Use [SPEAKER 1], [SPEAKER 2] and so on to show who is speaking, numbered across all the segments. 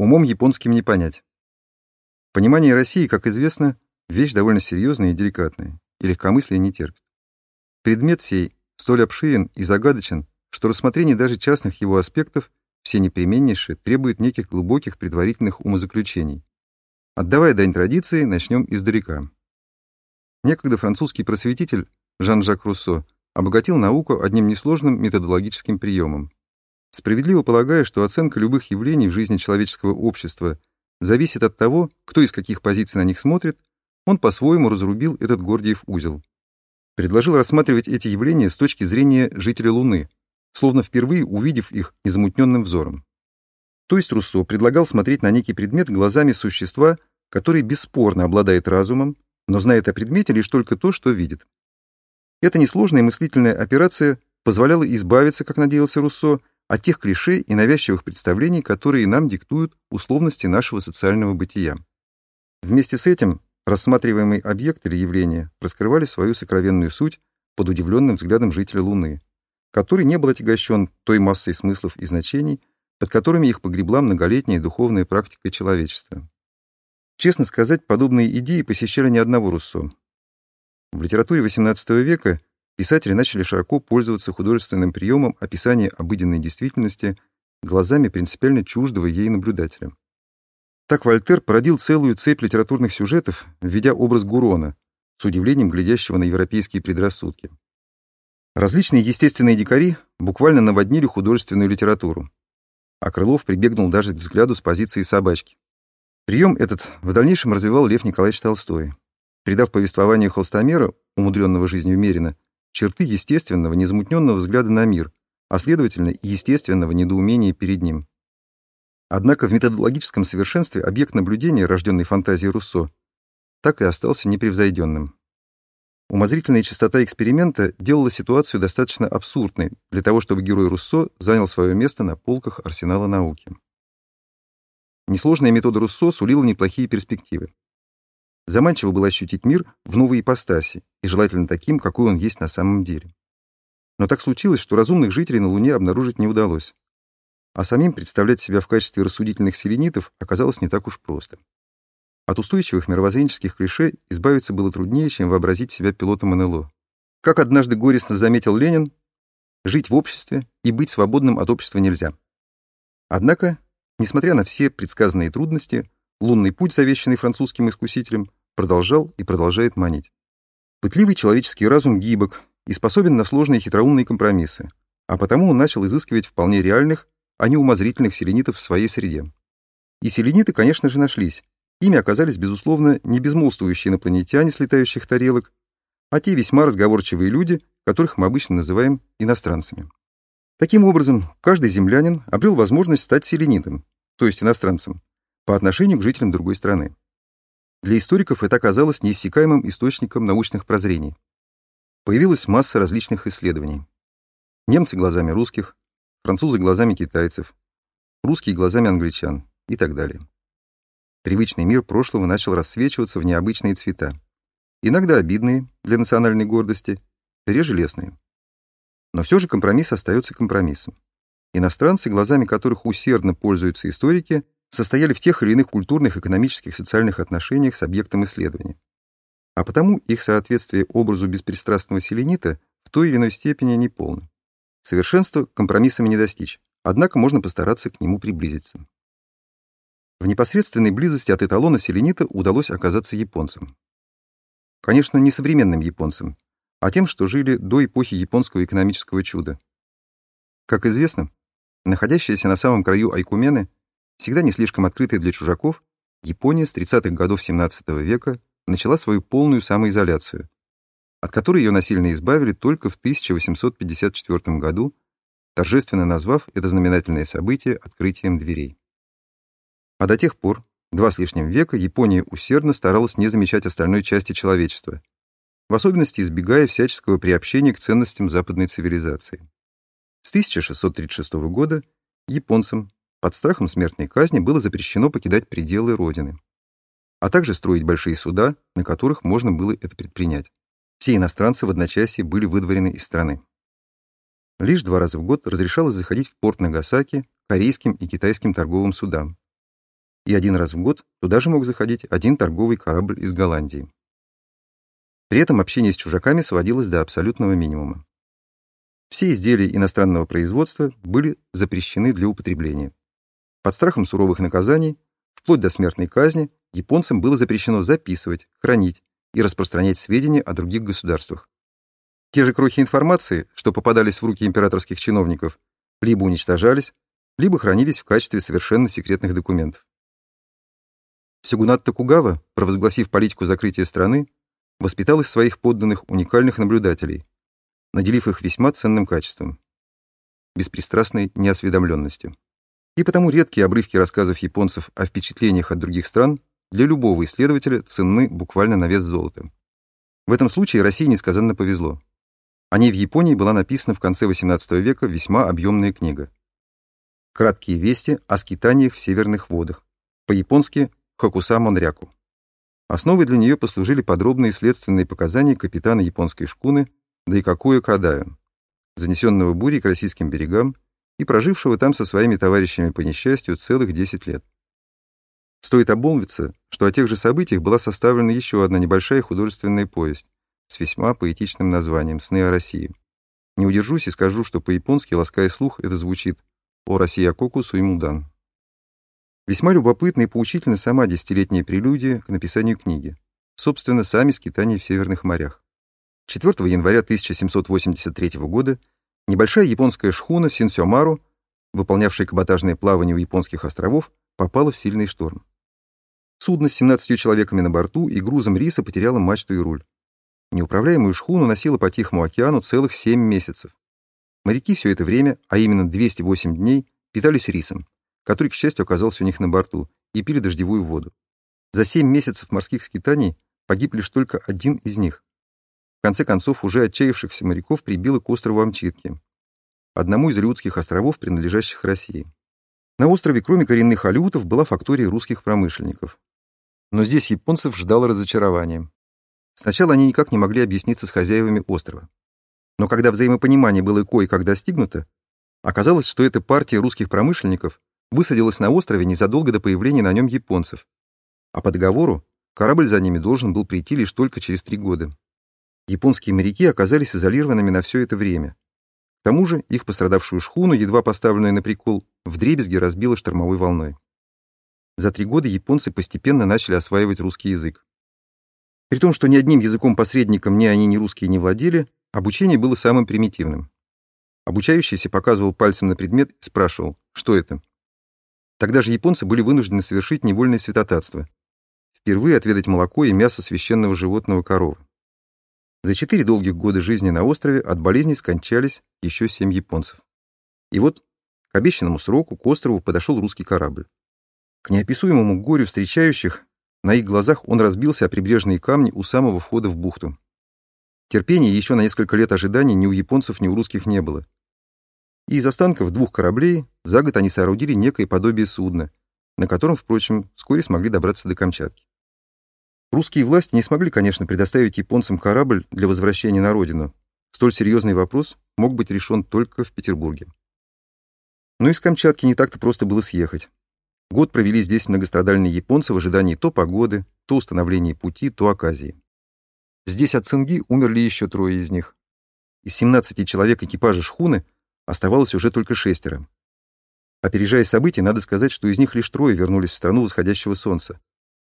[SPEAKER 1] умом японским не понять. Понимание России, как известно, вещь довольно серьезная и деликатная, и легкомыслие не терпит. Предмет сей столь обширен и загадочен, что рассмотрение даже частных его аспектов все непременнейшее требует неких глубоких предварительных умозаключений. Отдавая дань традиции, начнем издалека. Некогда французский просветитель Жан-Жак Руссо обогатил науку одним несложным методологическим приемом. Справедливо полагая, что оценка любых явлений в жизни человеческого общества зависит от того, кто из каких позиций на них смотрит, он по-своему разрубил этот Гордиев узел. Предложил рассматривать эти явления с точки зрения жителя Луны, словно впервые увидев их незамутненным взором. То есть Руссо предлагал смотреть на некий предмет глазами существа, который бесспорно обладает разумом, но знает о предмете лишь только то, что видит. Эта несложная мыслительная операция позволяла избавиться, как надеялся Руссо, от тех клише и навязчивых представлений, которые нам диктуют условности нашего социального бытия. Вместе с этим рассматриваемый объект или явление раскрывали свою сокровенную суть под удивленным взглядом жителя Луны, который не был отягощен той массой смыслов и значений, под которыми их погребла многолетняя духовная практика человечества. Честно сказать, подобные идеи посещали не одного Руссо. В литературе XVIII века писатели начали широко пользоваться художественным приемом описания обыденной действительности глазами принципиально чуждого ей наблюдателя. Так Вольтер породил целую цепь литературных сюжетов, введя образ Гурона, с удивлением глядящего на европейские предрассудки. Различные естественные дикари буквально наводнили художественную литературу, а Крылов прибегнул даже к взгляду с позиции собачки. Прием этот в дальнейшем развивал Лев Николаевич Толстой, придав повествованию холстомера, умудренного жизнью Мерина, черты естественного, незамутненного взгляда на мир, а следовательно, естественного недоумения перед ним. Однако в методологическом совершенстве объект наблюдения, рожденный фантазией Руссо, так и остался непревзойденным. Умозрительная частота эксперимента делала ситуацию достаточно абсурдной для того, чтобы герой Руссо занял свое место на полках арсенала науки. Несложная метода Руссо сулила неплохие перспективы. Заманчиво было ощутить мир в новой ипостаси, и желательно таким, какой он есть на самом деле. Но так случилось, что разумных жителей на Луне обнаружить не удалось. А самим представлять себя в качестве рассудительных селенитов оказалось не так уж просто. От устойчивых мировоззренческих клише избавиться было труднее, чем вообразить себя пилотом НЛО. Как однажды горестно заметил Ленин, жить в обществе и быть свободным от общества нельзя. Однако, несмотря на все предсказанные трудности, лунный путь, завещанный французским искусителем, продолжал и продолжает манить. Пытливый человеческий разум гибок и способен на сложные хитроумные компромиссы, а потому он начал изыскивать вполне реальных, а не умозрительных селенитов в своей среде. И селениты, конечно же, нашлись, Ими оказались, безусловно, не безмолвствующие инопланетяне с летающих тарелок, а те весьма разговорчивые люди, которых мы обычно называем иностранцами. Таким образом, каждый землянин обрел возможность стать селенитом, то есть иностранцем, по отношению к жителям другой страны. Для историков это оказалось неиссякаемым источником научных прозрений. Появилась масса различных исследований. Немцы глазами русских, французы глазами китайцев, русские глазами англичан и так далее. Привычный мир прошлого начал рассвечиваться в необычные цвета. Иногда обидные для национальной гордости, реже лестные. Но все же компромисс остается компромиссом. Иностранцы, глазами которых усердно пользуются историки, состояли в тех или иных культурных, экономических, социальных отношениях с объектом исследования. А потому их соответствие образу беспристрастного селенита в той или иной степени неполно. Совершенства компромиссами не достичь, однако можно постараться к нему приблизиться. В непосредственной близости от эталона селенита удалось оказаться японцам. Конечно, не современным японцам, а тем, что жили до эпохи японского экономического чуда. Как известно, находящаяся на самом краю Айкумены, всегда не слишком открытая для чужаков, Япония с 30-х годов XVII века начала свою полную самоизоляцию, от которой ее насильно избавили только в 1854 году, торжественно назвав это знаменательное событие открытием дверей. А до тех пор, два с лишним века, Япония усердно старалась не замечать остальной части человечества, в особенности избегая всяческого приобщения к ценностям западной цивилизации. С 1636 года японцам под страхом смертной казни было запрещено покидать пределы Родины, а также строить большие суда, на которых можно было это предпринять. Все иностранцы в одночасье были выдворены из страны. Лишь два раза в год разрешалось заходить в порт Нагасаки корейским и китайским торговым судам, и один раз в год туда же мог заходить один торговый корабль из Голландии. При этом общение с чужаками сводилось до абсолютного минимума. Все изделия иностранного производства были запрещены для употребления. Под страхом суровых наказаний, вплоть до смертной казни, японцам было запрещено записывать, хранить и распространять сведения о других государствах. Те же крохи информации, что попадались в руки императорских чиновников, либо уничтожались, либо хранились в качестве совершенно секретных документов. Сюгунат Токугава, провозгласив политику закрытия страны, воспитал из своих подданных уникальных наблюдателей, наделив их весьма ценным качеством — беспристрастной неосведомленностью. И потому редкие обрывки рассказов японцев о впечатлениях от других стран для любого исследователя ценны буквально на вес золота. В этом случае России несказанно повезло. О ней в Японии была написана в конце XVIII века весьма объемная книга. Краткие вести о скитаниях в северных водах. По-японски «Хакуса Монряку». Основой для нее послужили подробные следственные показания капитана японской шкуны Дайкакуя Кадаю, занесенного бурей к российским берегам и прожившего там со своими товарищами по несчастью целых 10 лет. Стоит обмолвиться, что о тех же событиях была составлена еще одна небольшая художественная повесть с весьма поэтичным названием «Сны о России». Не удержусь и скажу, что по-японски, лаская слух, это звучит «О Россия Коку Суймудан». Весьма любопытна и поучительна сама десятилетняя прелюдия к написанию книги. Собственно, сами скитания в Северных морях. 4 января 1783 года небольшая японская шхуна Синсёмару, выполнявшая каботажное плавание у японских островов, попала в сильный шторм. Судно с 17 человеками на борту и грузом риса потеряло мачту и руль. Неуправляемую шхуну носило по Тихому океану целых 7 месяцев. Моряки все это время, а именно 208 дней, питались рисом, который, к счастью, оказался у них на борту, и пили дождевую воду. За 7 месяцев морских скитаний погиб лишь только один из них. В конце концов, уже отчаявшихся моряков прибило к острову Амчитки, одному из Алиутских островов, принадлежащих России. На острове, кроме коренных алиутов, была фактория русских промышленников. Но здесь японцев ждало разочарование. Сначала они никак не могли объясниться с хозяевами острова. Но когда взаимопонимание было кое-как достигнуто, оказалось, что эта партия русских промышленников высадилась на острове незадолго до появления на нем японцев, а по договору корабль за ними должен был прийти лишь только через три года японские моряки оказались изолированными на все это время. К тому же их пострадавшую шхуну, едва поставленную на прикол, вдребезги разбило штормовой волной. За три года японцы постепенно начали осваивать русский язык. При том, что ни одним языком-посредником ни они, ни русские не владели, обучение было самым примитивным. Обучающийся показывал пальцем на предмет и спрашивал, что это. Тогда же японцы были вынуждены совершить невольное святотатство. Впервые отведать молоко и мясо священного животного коровы. За четыре долгих года жизни на острове от болезни скончались еще семь японцев. И вот к обещанному сроку к острову подошел русский корабль. К неописуемому горю встречающих на их глазах он разбился о прибрежные камни у самого входа в бухту. Терпения еще на несколько лет ожидания ни у японцев, ни у русских не было. И из останков двух кораблей за год они соорудили некое подобие судна, на котором, впрочем, вскоре смогли добраться до Камчатки. Русские власти не смогли, конечно, предоставить японцам корабль для возвращения на родину. Столь серьезный вопрос мог быть решен только в Петербурге. Но из Камчатки не так-то просто было съехать. Год провели здесь многострадальные японцы в ожидании то погоды, то установления пути, то оказии. Здесь от цинги умерли еще трое из них. Из 17 человек экипажа шхуны оставалось уже только шестеро. Опережая события, надо сказать, что из них лишь трое вернулись в страну восходящего солнца,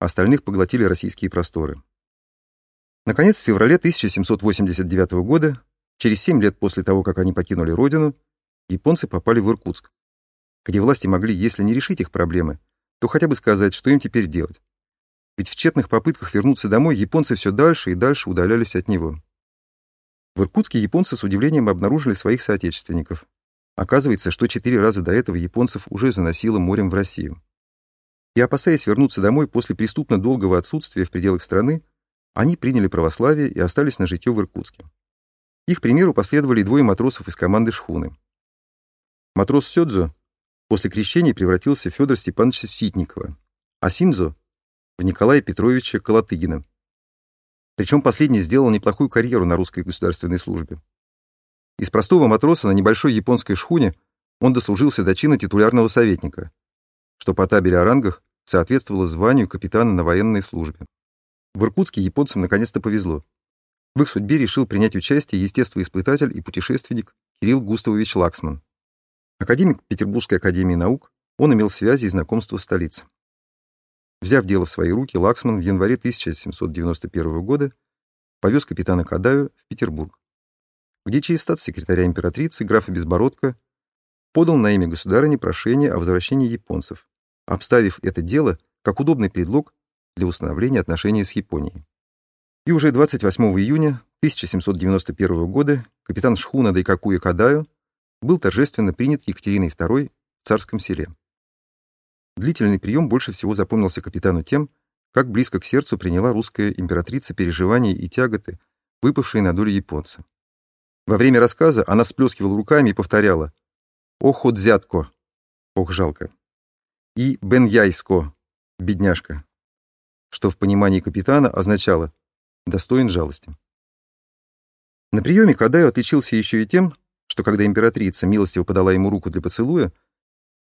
[SPEAKER 1] остальных поглотили российские просторы. Наконец, в феврале 1789 года, через 7 лет после того, как они покинули родину, японцы попали в Иркутск, где власти могли, если не решить их проблемы, то хотя бы сказать, что им теперь делать. Ведь в тщетных попытках вернуться домой японцы все дальше и дальше удалялись от него. В Иркутске японцы с удивлением обнаружили своих соотечественников. Оказывается, что четыре раза до этого японцев уже заносило морем в Россию и, опасаясь вернуться домой после преступно долгого отсутствия в пределах страны, они приняли православие и остались на житье в Иркутске. Их примеру последовали двое матросов из команды шхуны. Матрос Сёдзо после крещения превратился в Федора Степановича Ситникова, а Синзо — в Николая Петровича Колотыгина. Причем последний сделал неплохую карьеру на русской государственной службе. Из простого матроса на небольшой японской шхуне он дослужился до чина титулярного советника, что по табеле о рангах соответствовало званию капитана на военной службе. В Иркутске японцам наконец-то повезло. В их судьбе решил принять участие естествоиспытатель и путешественник Кирилл Густавович Лаксман. Академик Петербургской академии наук, он имел связи и знакомства в столице. Взяв дело в свои руки, Лаксман в январе 1791 года повез капитана Кадаю в Петербург, где через статс-секретаря императрицы графа Безбородко подал на имя государыни прошение о возвращении японцев, обставив это дело как удобный предлог для установления отношений с Японией. И уже 28 июня 1791 года капитан шхуна Дайкакуя Кадаю был торжественно принят Екатериной II в царском селе. Длительный прием больше всего запомнился капитану тем, как близко к сердцу приняла русская императрица переживания и тяготы, выпавшие на долю японца. Во время рассказа она всплескивала руками и повторяла «Ох, отзятко!» «Ох, жалко!» И «Бен Яйско!» «Бедняжка!» что в понимании капитана означало «достоин жалости». На приеме Кадаю отличился еще и тем, что когда императрица милостиво подала ему руку для поцелуя,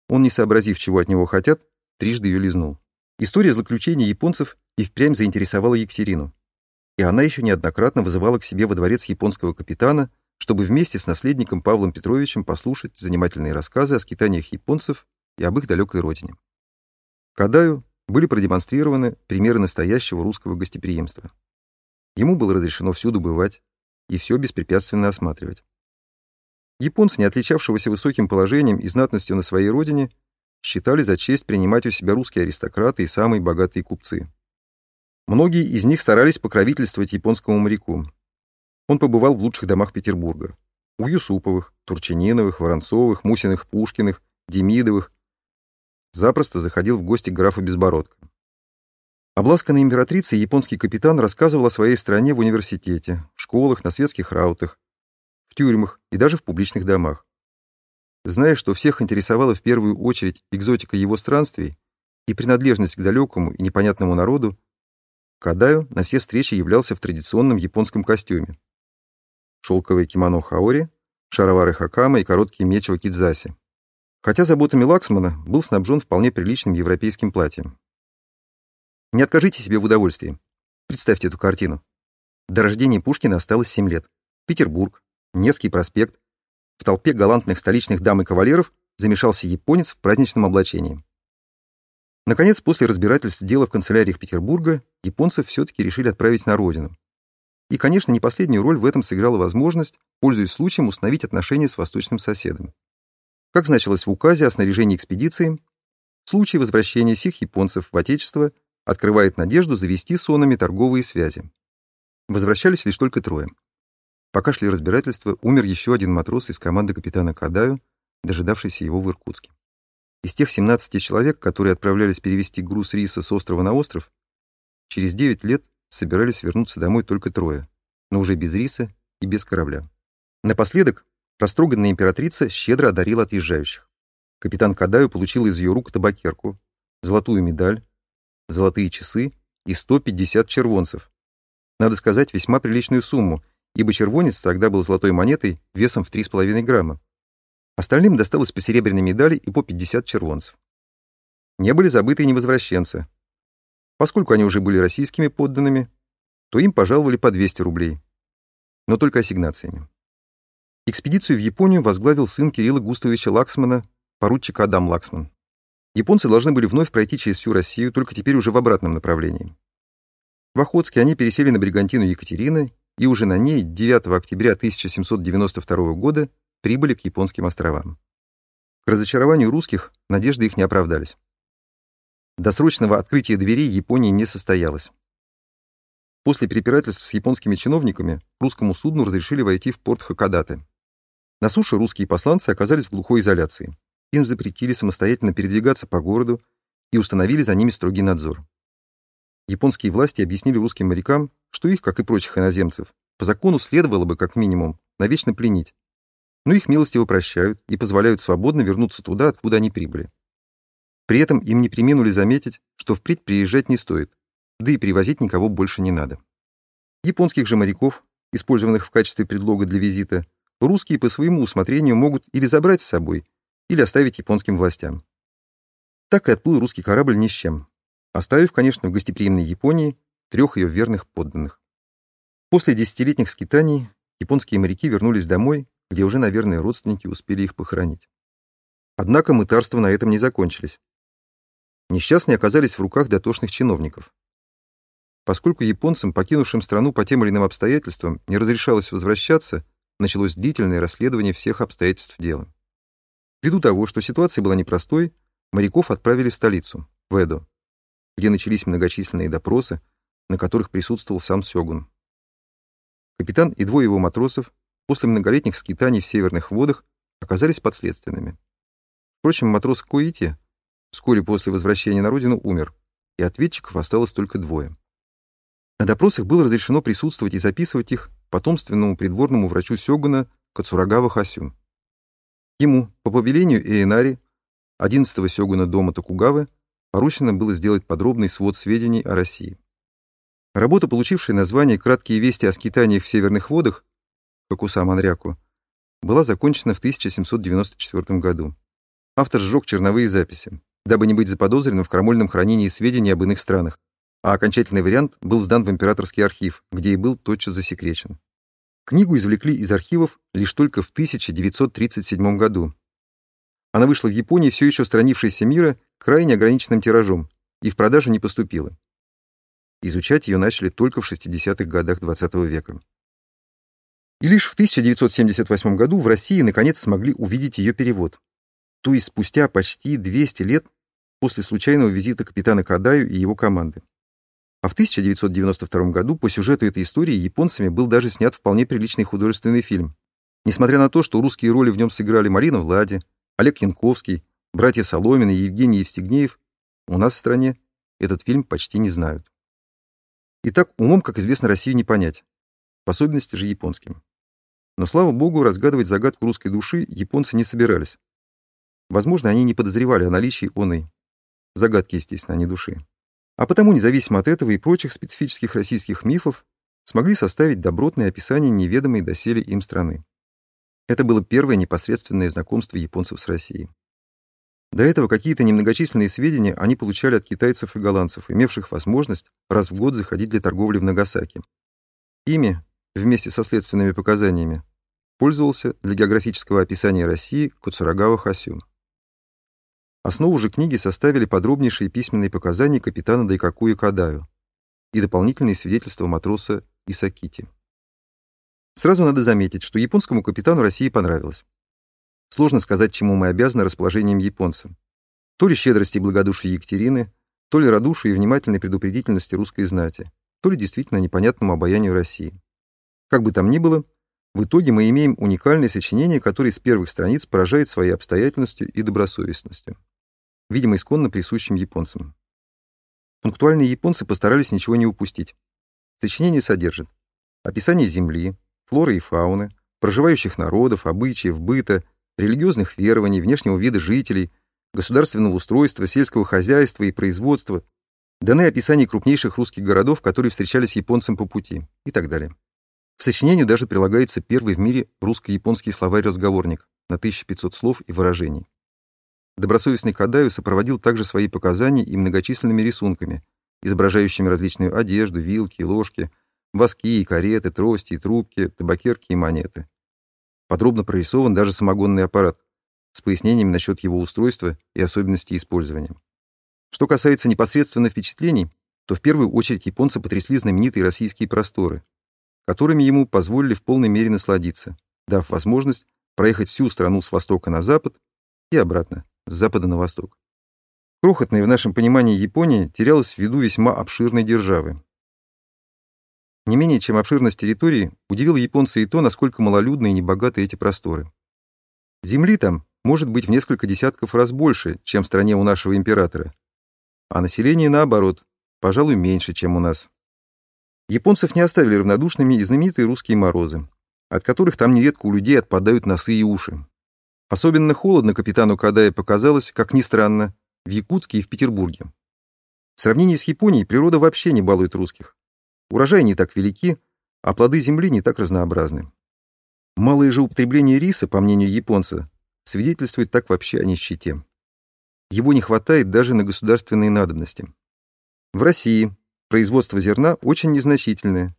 [SPEAKER 1] он, не сообразив, чего от него хотят, трижды ее лизнул. История злоключения японцев и впрямь заинтересовала Екатерину. И она еще неоднократно вызывала к себе во дворец японского капитана, чтобы вместе с наследником Павлом Петровичем послушать занимательные рассказы о скитаниях японцев и об их далекой родине. Кадаю были продемонстрированы примеры настоящего русского гостеприимства. Ему было разрешено всюду бывать и все беспрепятственно осматривать. Японцы, не отличавшегося высоким положением и знатностью на своей родине, считали за честь принимать у себя русские аристократы и самые богатые купцы. Многие из них старались покровительствовать японскому моряку. Он побывал в лучших домах Петербурга. У Юсуповых, Турчининовых, Воронцовых, Мусиных, Пушкиных, Демидовых. Запросто заходил в гости к графу Безбородко. Обласканный императрицей японский капитан рассказывал о своей стране в университете, в школах, на светских раутах, в тюрьмах и даже в публичных домах. Зная, что всех интересовала в первую очередь экзотика его странствий и принадлежность к далекому и непонятному народу, Кадаю на все встречи являлся в традиционном японском костюме. Шелковое кимоно хаори, шаровары хакама и короткий меч вакидзаси. Хотя заботами Лаксмана был снабжен вполне приличным европейским платьем. Не откажите себе в удовольствии. Представьте эту картину. До рождения Пушкина осталось 7 лет. Петербург, Невский проспект, в толпе галантных столичных дам и кавалеров замешался японец в праздничном облачении. Наконец, после разбирательств дела в канцеляриях Петербурга, японцев все-таки решили отправить на родину. И, конечно, не последнюю роль в этом сыграла возможность, пользуясь случаем, установить отношения с восточным соседом. Как значилось в указе о снаряжении экспедиции, в случае возвращения сих японцев в Отечество открывает надежду завести с онами торговые связи. Возвращались лишь только трое. Пока шли разбирательства, умер еще один матрос из команды капитана Кадаю, дожидавшийся его в Иркутске. Из тех 17 человек, которые отправлялись перевести груз риса с острова на остров, через 9 лет собирались вернуться домой только трое, но уже без риса и без корабля. Напоследок, растроганная императрица щедро одарила отъезжающих. Капитан Кадаю получил из ее рук табакерку, золотую медаль, золотые часы и 150 червонцев. Надо сказать, весьма приличную сумму, ибо червонец тогда был золотой монетой весом в 3,5 грамма. Остальным досталось по серебряной медали и по 50 червонцев. Не были забыты и невозвращенцы. Поскольку они уже были российскими подданными, то им пожаловали по 200 рублей. Но только ассигнациями. Экспедицию в Японию возглавил сын Кирилла Густавовича Лаксмана, поручик Адам Лаксман. Японцы должны были вновь пройти через всю Россию, только теперь уже в обратном направлении. В Охотске они пересели на бригантину Екатерины и уже на ней 9 октября 1792 года прибыли к японским островам. К разочарованию русских надежды их не оправдались. Досрочного открытия дверей Японии не состоялось. После перепирательств с японскими чиновниками русскому судну разрешили войти в порт Хакодате. На суше русские посланцы оказались в глухой изоляции. Им запретили самостоятельно передвигаться по городу и установили за ними строгий надзор. Японские власти объяснили русским морякам, что их, как и прочих иноземцев, по закону следовало бы, как минимум, навечно пленить. Но их милостиво прощают и позволяют свободно вернуться туда, откуда они прибыли. При этом им не приминули заметить, что впредь приезжать не стоит, да и привозить никого больше не надо. Японских же моряков, использованных в качестве предлога для визита, русские по своему усмотрению могут или забрать с собой, или оставить японским властям. Так и отплыл русский корабль ни с чем, оставив, конечно, в гостеприимной Японии трех ее верных подданных. После десятилетних скитаний японские моряки вернулись домой, где уже, наверное, родственники успели их похоронить. Однако мытарства на этом не закончились. Несчастные оказались в руках дотошных чиновников. Поскольку японцам, покинувшим страну по тем или иным обстоятельствам, не разрешалось возвращаться, началось длительное расследование всех обстоятельств дела. Ввиду того, что ситуация была непростой, моряков отправили в столицу, в Эдо, где начались многочисленные допросы, на которых присутствовал сам Сёгун. Капитан и двое его матросов после многолетних скитаний в северных водах оказались подследственными. Впрочем, матрос Коити вскоре после возвращения на родину умер, и ответчиков осталось только двое. На допросах было разрешено присутствовать и записывать их потомственному придворному врачу Сёгуна Кацурагава Хасю. Ему, по повелению Эйнари, 11-го Сёгуна дома Токугавы, поручено было сделать подробный свод сведений о России. Работа, получившая название «Краткие вести о скитаниях в северных водах» Кокуса Манряку, была закончена в 1794 году. Автор сжег черновые записи, дабы не быть заподозренным в крамольном хранении сведений об иных странах, а окончательный вариант был сдан в императорский архив, где и был тотчас засекречен. Книгу извлекли из архивов лишь только в 1937 году. Она вышла в Японии, все еще странившейся мира, крайне ограниченным тиражом, и в продажу не поступила. Изучать ее начали только в 60-х годах XX -го века. И лишь в 1978 году в России наконец смогли увидеть ее перевод. То есть спустя почти 200 лет после случайного визита капитана Кадаю и его команды. А в 1992 году по сюжету этой истории японцами был даже снят вполне приличный художественный фильм. Несмотря на то, что русские роли в нем сыграли Марина Влади, Олег Янковский, братья Соломин и Евгений Евстигнеев, у нас в стране этот фильм почти не знают. Итак, умом, как известно, Россию не понять. В особенности же японским. Но, слава богу, разгадывать загадку русской души японцы не собирались. Возможно, они не подозревали о наличии оной. Загадки, естественно, а не души а потому, независимо от этого и прочих специфических российских мифов, смогли составить добротное описание неведомой доселе им страны. Это было первое непосредственное знакомство японцев с Россией. До этого какие-то немногочисленные сведения они получали от китайцев и голландцев, имевших возможность раз в год заходить для торговли в Нагасаки. Ими, вместе со следственными показаниями, пользовался для географического описания России Куцурагава Хасю. Основу же книги составили подробнейшие письменные показания капитана Дайкакуя Кадаю и дополнительные свидетельства матроса Исакити. Сразу надо заметить, что японскому капитану России понравилось. Сложно сказать, чему мы обязаны расположением японца. То ли щедрости и благодушию Екатерины, то ли радушию и внимательной предупредительности русской знати, то ли действительно непонятному обаянию России. Как бы там ни было, в итоге мы имеем уникальное сочинение, которое с первых страниц поражает своей обстоятельностью и добросовестностью видимо, исконно присущим японцам. Пунктуальные японцы постарались ничего не упустить. Сочинение содержит описание земли, флоры и фауны, проживающих народов, обычаев, быта, религиозных верований, внешнего вида жителей, государственного устройства, сельского хозяйства и производства, даны описания крупнейших русских городов, которые встречались японцам по пути, и так далее. В сочинению даже прилагается первый в мире русско-японский словарь-разговорник на 1500 слов и выражений. Добросовестный Кадаю сопроводил также свои показания и многочисленными рисунками, изображающими различную одежду, вилки, ложки, воски и кареты, трости и трубки, табакерки и монеты. Подробно прорисован даже самогонный аппарат с пояснениями насчет его устройства и особенностей использования. Что касается непосредственно впечатлений, то в первую очередь японцы потрясли знаменитые российские просторы, которыми ему позволили в полной мере насладиться, дав возможность проехать всю страну с востока на запад и обратно с запада на восток. Крохотная в нашем понимании Япония терялась в виду весьма обширной державы. Не менее чем обширность территории удивила японца и то, насколько малолюдны и небогаты эти просторы. Земли там может быть в несколько десятков раз больше, чем в стране у нашего императора, а население, наоборот, пожалуй, меньше, чем у нас. Японцев не оставили равнодушными и знаменитые русские морозы, от которых там нередко у людей отпадают носы и уши. Особенно холодно капитану Кадая показалось, как ни странно, в Якутске и в Петербурге. В сравнении с Японией природа вообще не балует русских. Урожаи не так велики, а плоды земли не так разнообразны. Малое же употребление риса, по мнению японца, свидетельствует так вообще о нищете. Его не хватает даже на государственные надобности. В России производство зерна очень незначительное,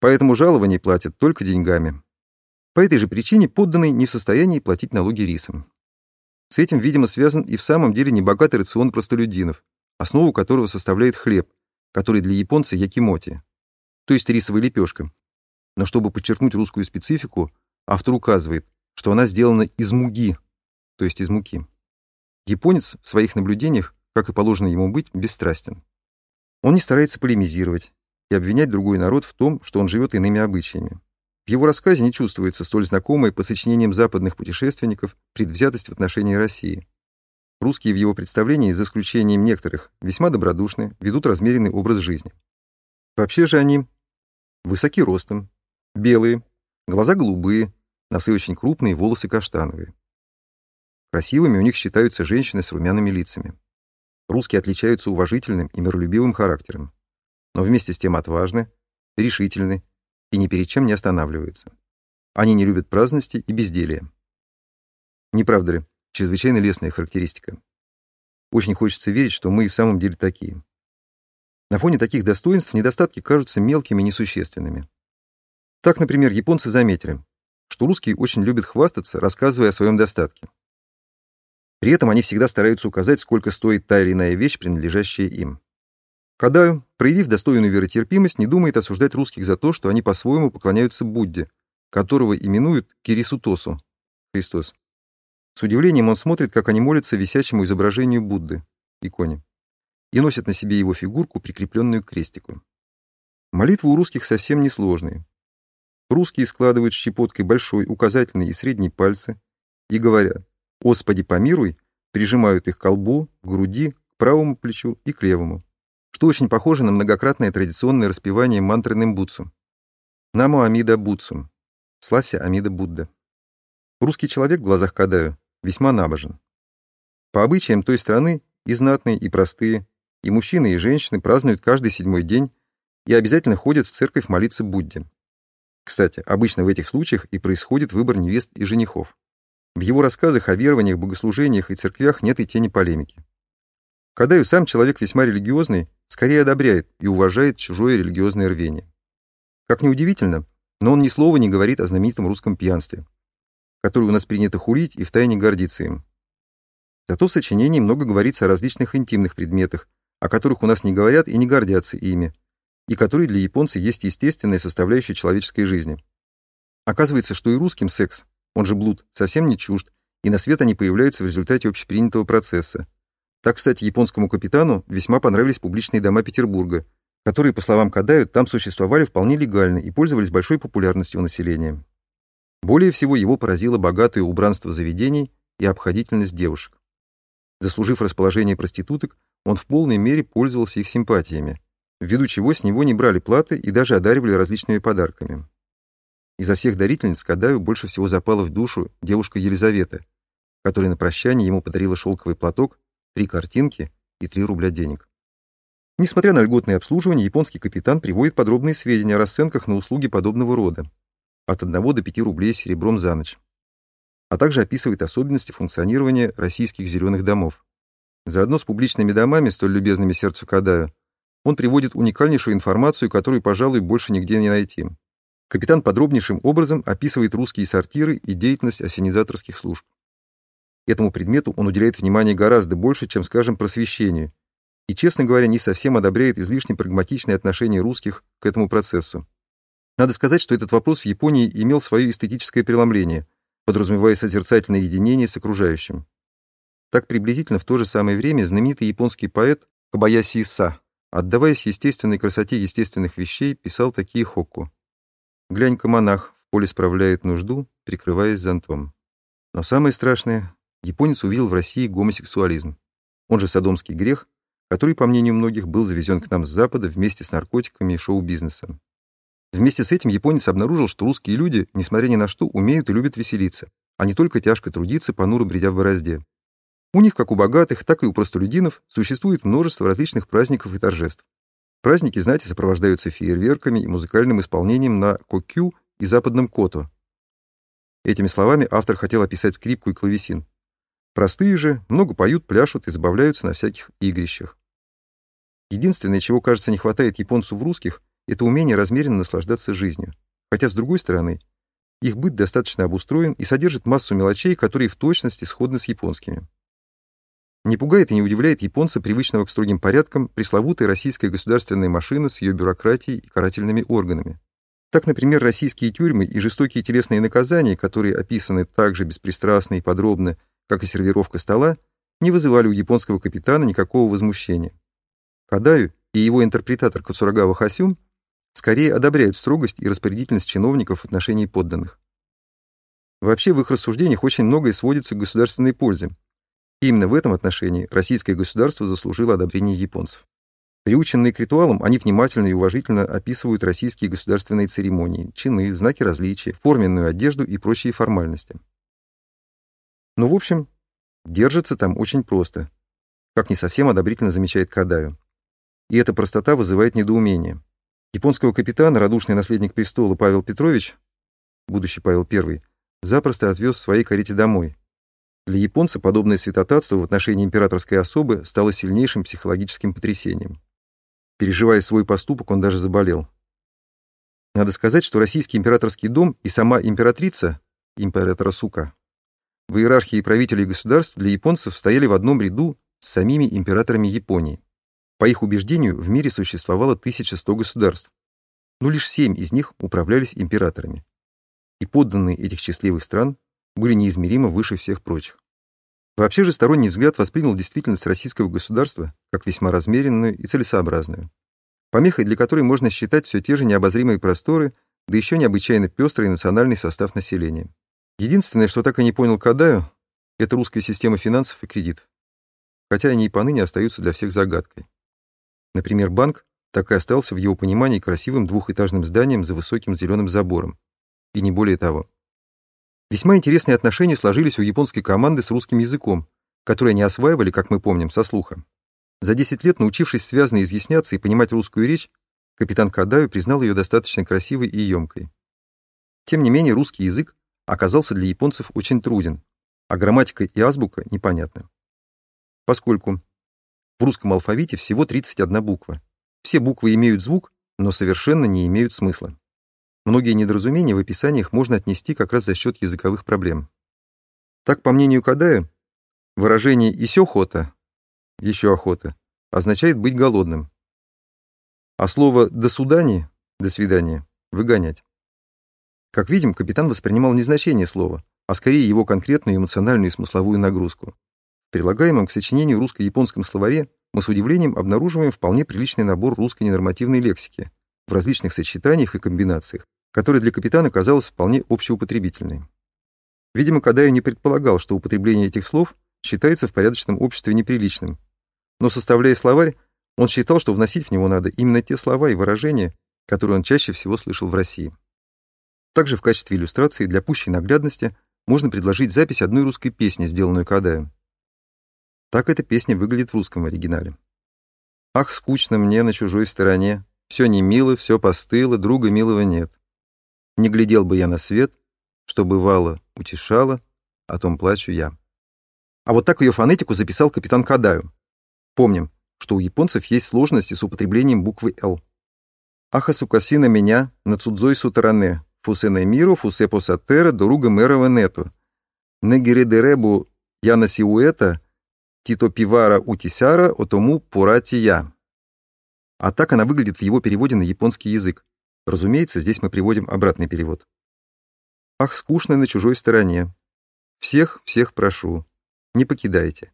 [SPEAKER 1] поэтому жалования платят только деньгами. По этой же причине подданный не в состоянии платить налоги рисом. С этим, видимо, связан и в самом деле небогатый рацион простолюдинов, основу которого составляет хлеб, который для японца якимоти, то есть рисовая лепешка. Но чтобы подчеркнуть русскую специфику, автор указывает, что она сделана из муги, то есть из муки. Японец в своих наблюдениях, как и положено ему быть, бесстрастен. Он не старается полемизировать и обвинять другой народ в том, что он живет иными обычаями. В его рассказе не чувствуется столь знакомая по сочинениям западных путешественников предвзятость в отношении России. Русские в его представлении, за исключением некоторых, весьма добродушны, ведут размеренный образ жизни. Вообще же они высоки ростом, белые, глаза голубые, носы очень крупные, волосы каштановые. Красивыми у них считаются женщины с румяными лицами. Русские отличаются уважительным и миролюбивым характером, но вместе с тем отважны, решительны и ни перед чем не останавливаются. Они не любят праздности и безделия. Не правда ли? Чрезвычайно лестная характеристика. Очень хочется верить, что мы и в самом деле такие. На фоне таких достоинств недостатки кажутся мелкими и несущественными. Так, например, японцы заметили, что русские очень любят хвастаться, рассказывая о своем достатке. При этом они всегда стараются указать, сколько стоит та или иная вещь, принадлежащая им. Кадаю, проявив достойную веротерпимость, не думает осуждать русских за то, что они по-своему поклоняются Будде, которого именуют Кирисутосу, Христос. С удивлением он смотрит, как они молятся висячему изображению Будды, иконе, и носят на себе его фигурку, прикрепленную к крестику. Молитвы у русских совсем несложные. Русские складывают щепоткой большой, указательный и средний пальцы и говорят «Господи, помируй», прижимают их к колбу, к груди, к правому плечу и к левому, что очень похоже на многократное традиционное распевание мантры Нимбутсу. «Наму Амида Бутсум», «Славься Амида Будда». Русский человек в глазах Кадаю весьма набожен. По обычаям той страны и знатные, и простые, и мужчины, и женщины празднуют каждый седьмой день и обязательно ходят в церковь молиться Будде. Кстати, обычно в этих случаях и происходит выбор невест и женихов. В его рассказах о верованиях, богослужениях и церквях нет и тени полемики. Кадаю сам человек весьма религиозный, скорее одобряет и уважает чужое религиозное рвение. Как ни удивительно, но он ни слова не говорит о знаменитом русском пьянстве, которое у нас принято хулить и втайне гордиться им. Зато в сочинении много говорится о различных интимных предметах, о которых у нас не говорят и не гордятся ими, и которые для японца есть естественная составляющая человеческой жизни. Оказывается, что и русским секс он же блуд, совсем не чужд, и на свет они появляются в результате общепринятого процесса. Так, кстати, японскому капитану весьма понравились публичные дома Петербурга, которые, по словам Кадаю, там существовали вполне легально и пользовались большой популярностью у населения. Более всего его поразило богатое убранство заведений и обходительность девушек. Заслужив расположение проституток, он в полной мере пользовался их симпатиями, ввиду чего с него не брали платы и даже одаривали различными подарками. Изо всех дарительниц Кадаю больше всего запала в душу девушка Елизавета, которая на прощание ему подарила шелковый платок, три картинки и три рубля денег. Несмотря на льготное обслуживание, японский капитан приводит подробные сведения о расценках на услуги подобного рода, от 1 до 5 рублей серебром за ночь, а также описывает особенности функционирования российских зеленых домов. Заодно с публичными домами, столь любезными сердцу Кадаю, он приводит уникальнейшую информацию, которую, пожалуй, больше нигде не найти. Капитан подробнейшим образом описывает русские сортиры и деятельность осенизаторских служб. Этому предмету он уделяет внимание гораздо больше, чем, скажем, просвещению, и, честно говоря, не совсем одобряет излишне прагматичное отношение русских к этому процессу. Надо сказать, что этот вопрос в Японии имел свое эстетическое преломление, подразумевая созерцательное единение с окружающим. Так приблизительно в то же самое время знаменитый японский поэт Кабаяси Иса, отдаваясь естественной красоте естественных вещей, писал такие хокку. Глянь-ка, монах в поле справляет нужду, прикрываясь зонтом. Но самое страшное, японец увидел в России гомосексуализм. Он же садомский грех, который, по мнению многих, был завезен к нам с Запада вместе с наркотиками и шоу-бизнесом. Вместе с этим японец обнаружил, что русские люди, несмотря ни на что, умеют и любят веселиться, а не только тяжко трудиться, понуро бредя в борозде. У них, как у богатых, так и у простолюдинов, существует множество различных праздников и торжеств. Праздники, знаете, сопровождаются фейерверками и музыкальным исполнением на кокю и западном кото. Этими словами автор хотел описать скрипку и клавесин. Простые же много поют, пляшут и забавляются на всяких игрищах. Единственное, чего, кажется, не хватает японцу в русских, это умение размеренно наслаждаться жизнью. Хотя, с другой стороны, их быт достаточно обустроен и содержит массу мелочей, которые в точности сходны с японскими. Не пугает и не удивляет японца привычного к строгим порядкам пресловутая российская государственная машина с ее бюрократией и карательными органами. Так, например, российские тюрьмы и жестокие телесные наказания, которые описаны так же беспристрастно и подробно, как и сервировка стола, не вызывали у японского капитана никакого возмущения. Кадаю и его интерпретатор Кацурагава Хасюм скорее одобряют строгость и распорядительность чиновников в отношении подданных. Вообще, в их рассуждениях очень многое сводится к государственной пользе. И именно в этом отношении российское государство заслужило одобрение японцев. Приученные к ритуалам, они внимательно и уважительно описывают российские государственные церемонии, чины, знаки различия, форменную одежду и прочие формальности. Ну, в общем, держится там очень просто, как не совсем одобрительно замечает Кадаю. И эта простота вызывает недоумение. Японского капитана, радушный наследник престола Павел Петрович, будущий Павел I, запросто отвез в своей карете домой. Для японца подобное святотатство в отношении императорской особы стало сильнейшим психологическим потрясением. Переживая свой поступок, он даже заболел. Надо сказать, что российский императорский дом и сама императрица, императора Сука, в иерархии правителей государств для японцев стояли в одном ряду с самими императорами Японии. По их убеждению, в мире существовало 1100 государств, но лишь семь из них управлялись императорами. И подданные этих счастливых стран были неизмеримо выше всех прочих. Вообще же сторонний взгляд воспринял действительность российского государства как весьма размеренную и целесообразную, помехой для которой можно считать все те же необозримые просторы, да еще необычайно пестрый национальный состав населения. Единственное, что так и не понял Кадаю, это русская система финансов и кредитов. Хотя они и поныне остаются для всех загадкой. Например, банк так и остался в его понимании красивым двухэтажным зданием за высоким зеленым забором. И не более того. Весьма интересные отношения сложились у японской команды с русским языком, который они осваивали, как мы помним, со слуха. За 10 лет, научившись связно изъясняться и понимать русскую речь, капитан Кадаю признал ее достаточно красивой и емкой. Тем не менее, русский язык оказался для японцев очень труден, а грамматика и азбука непонятны. Поскольку в русском алфавите всего 31 буква. Все буквы имеют звук, но совершенно не имеют смысла. Многие недоразумения в описаниях можно отнести как раз за счет языковых проблем. Так, по мнению Кадая, выражение «исё охота» — «еще охота» означает быть голодным, а слово «до свидания» — «до свидания» — выгонять. Как видим, капитан воспринимал не значение слова, а скорее его конкретную эмоциональную и смысловую нагрузку. В прилагаемом к сочинению русско-японском словаре мы с удивлением обнаруживаем вполне приличный набор русской ненормативной лексики в различных сочетаниях и комбинациях, которая для капитана казалась вполне общеупотребительной. Видимо, Кадаю не предполагал, что употребление этих слов считается в порядочном обществе неприличным. Но составляя словарь, он считал, что вносить в него надо именно те слова и выражения, которые он чаще всего слышал в России. Также в качестве иллюстрации для пущей наглядности можно предложить запись одной русской песни, сделанную Кадаю. Так эта песня выглядит в русском оригинале. «Ах, скучно мне на чужой стороне, все не мило, все постыло, друга милого нет. Не глядел бы я на свет, что бывало, утешало, о том плачу я. А вот так ее фонетику записал капитан Кадаю. Помним, что у японцев есть сложности с употреблением буквы «Л». Аха сукаси на меня, на цудзой сутаране, фусе на миру, фусе посатера, доруга мэрова нету. Негеридеребу яна сиуэта, тито пивара утисяра, отому пурати я. А так она выглядит в его переводе на японский язык. Разумеется, здесь мы приводим обратный перевод. Ах, скучно на чужой стороне. Всех, всех прошу. Не покидайте.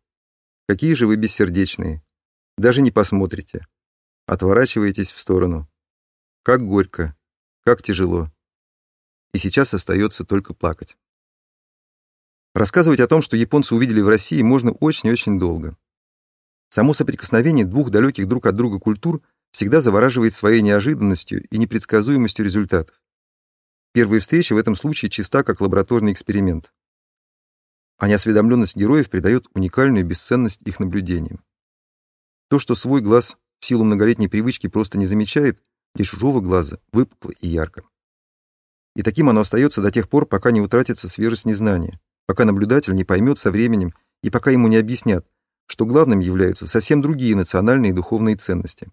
[SPEAKER 1] Какие же вы бессердечные. Даже не посмотрите. Отворачиваетесь в сторону. Как горько, как тяжело. И сейчас остается только плакать. Рассказывать о том, что японцы увидели в России, можно очень-очень долго. Само соприкосновение двух далеких друг от друга культур – всегда завораживает своей неожиданностью и непредсказуемостью результатов. Первая встреча в этом случае чиста, как лабораторный эксперимент. А неосведомленность героев придает уникальную бесценность их наблюдениям. То, что свой глаз в силу многолетней привычки просто не замечает, для чужого глаза выпукло и ярко. И таким оно остается до тех пор, пока не утратится свежесть незнания, пока наблюдатель не поймет со временем и пока ему не объяснят, что главным являются совсем другие национальные и духовные ценности.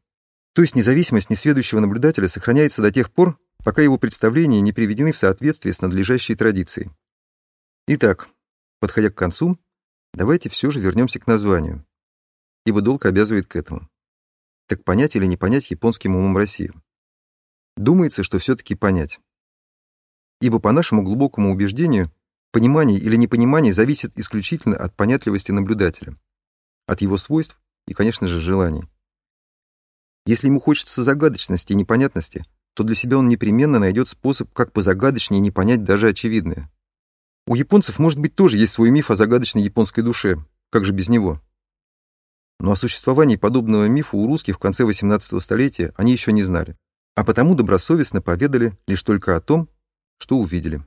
[SPEAKER 1] То есть независимость несведущего наблюдателя сохраняется до тех пор, пока его представления не приведены в соответствие с надлежащей традицией. Итак, подходя к концу, давайте все же вернемся к названию, ибо долг обязывает к этому. Так понять или не понять японским умом Россию? Думается, что все-таки понять. Ибо по нашему глубокому убеждению, понимание или непонимание зависит исключительно от понятливости наблюдателя, от его свойств и, конечно же, желаний. Если ему хочется загадочности и непонятности, то для себя он непременно найдет способ, как позагадочнее не понять даже очевидное. У японцев, может быть, тоже есть свой миф о загадочной японской душе, как же без него? Но о существовании подобного мифа у русских в конце XVIII столетия они еще не знали, а потому добросовестно поведали лишь только о том, что увидели.